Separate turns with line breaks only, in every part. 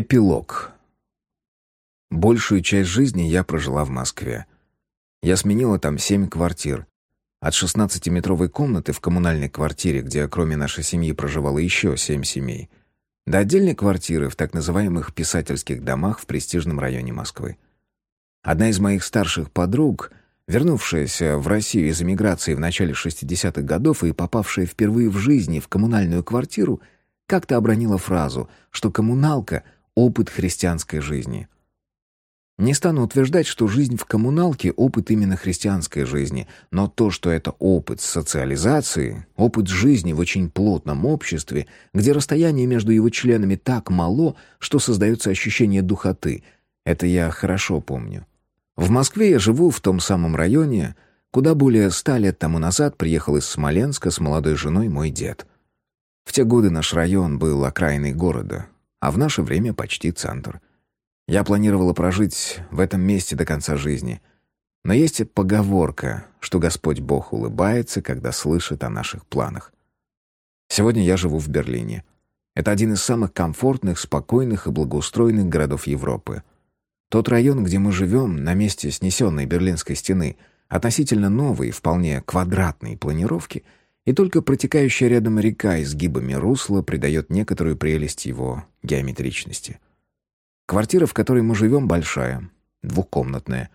Эпилог. Большую часть жизни я прожила в Москве. Я сменила там семь квартир. От 16-метровой комнаты в коммунальной квартире, где кроме нашей семьи проживало еще семь семей, до отдельной квартиры в так называемых писательских домах в престижном районе Москвы. Одна из моих старших подруг, вернувшаяся в Россию из эмиграции в начале 60-х годов и попавшая впервые в жизни в коммунальную квартиру, как-то обронила фразу, что коммуналка — опыт христианской жизни. Не стану утверждать, что жизнь в коммуналке — опыт именно христианской жизни, но то, что это опыт социализации, опыт жизни в очень плотном обществе, где расстояние между его членами так мало, что создается ощущение духоты, это я хорошо помню. В Москве я живу в том самом районе, куда более ста лет тому назад приехал из Смоленска с молодой женой мой дед. В те годы наш район был окраиной города, а в наше время почти центр. Я планировала прожить в этом месте до конца жизни. Но есть поговорка, что Господь Бог улыбается, когда слышит о наших планах. Сегодня я живу в Берлине. Это один из самых комфортных, спокойных и благоустроенных городов Европы. Тот район, где мы живем, на месте снесенной Берлинской стены, относительно новой, вполне квадратной планировки — и только протекающая рядом река изгибами русла придает некоторую прелесть его геометричности. Квартира, в которой мы живем, большая, двухкомнатная.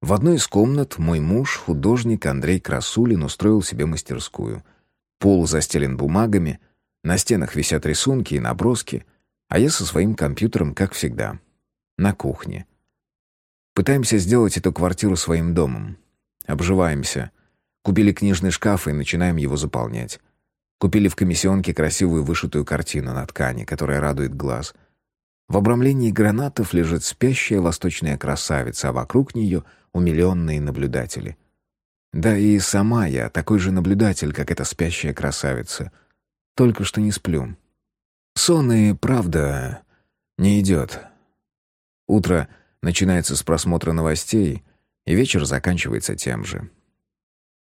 В одной из комнат мой муж, художник Андрей Красулин, устроил себе мастерскую. Пол застелен бумагами, на стенах висят рисунки и наброски, а я со своим компьютером, как всегда, на кухне. Пытаемся сделать эту квартиру своим домом. Обживаемся — Купили книжный шкаф и начинаем его заполнять. Купили в комиссионке красивую вышитую картину на ткани, которая радует глаз. В обрамлении гранатов лежит спящая восточная красавица, а вокруг нее умиленные наблюдатели. Да и сама я такой же наблюдатель, как эта спящая красавица. Только что не сплю. Сон и правда не идет. Утро начинается с просмотра новостей, и вечер заканчивается тем же.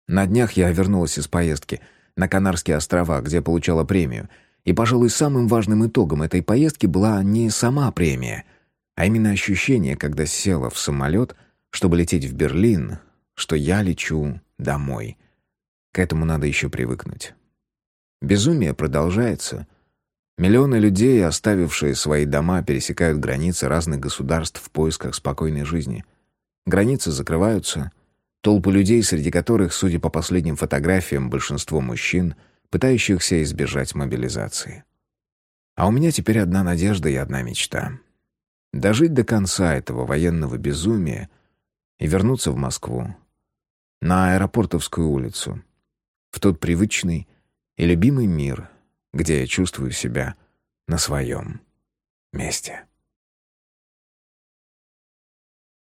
На днях я вернулась из поездки на Канарские острова, где получала премию. И, пожалуй, самым важным итогом этой поездки была не сама премия, а именно ощущение, когда села в самолет, чтобы лететь в Берлин, что я лечу домой. К этому надо еще привыкнуть. Безумие продолжается. Миллионы людей, оставившие свои дома, пересекают границы разных государств в поисках спокойной жизни. Границы закрываются, Толпы людей, среди которых, судя по последним фотографиям, большинство мужчин, пытающихся избежать мобилизации. А у меня теперь одна надежда и одна мечта. Дожить до конца этого военного безумия и вернуться в Москву. На Аэропортовскую улицу. В тот привычный и любимый мир, где я чувствую себя на своем месте.